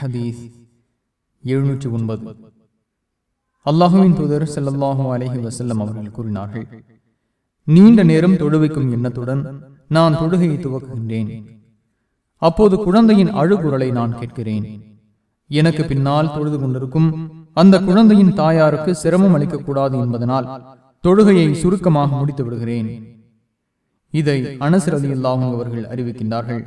ஹதீஸ் எழுநூற்றி ஒன்பது. அல்லாஹுவின் தூதர் ஸல்லல்லாஹு அலஹி வசல்லம் அவர்கள் கூறினார்கள் நீண்ட நேரம் தொழுவிக்கும் எண்ணத்துடன் நான் தொழுகையை துவக்குகின்றேன். அப்போது குழந்தையின் அழுகுரலை நான் கேட்கிறேன். எனக்கு பின்னால் தொழுது கொண்டிருக்கும் அந்த குழந்தையின் தாயாருக்கு சிரமம் அளிக்கக்கூடாது என்பதனால் தொழுகையை சுருக்கமாக முடித்து விடுகிறேன் இதை அனசரதி அல்லாஹும் அவர்கள் அறிவிக்கின்றார்கள்.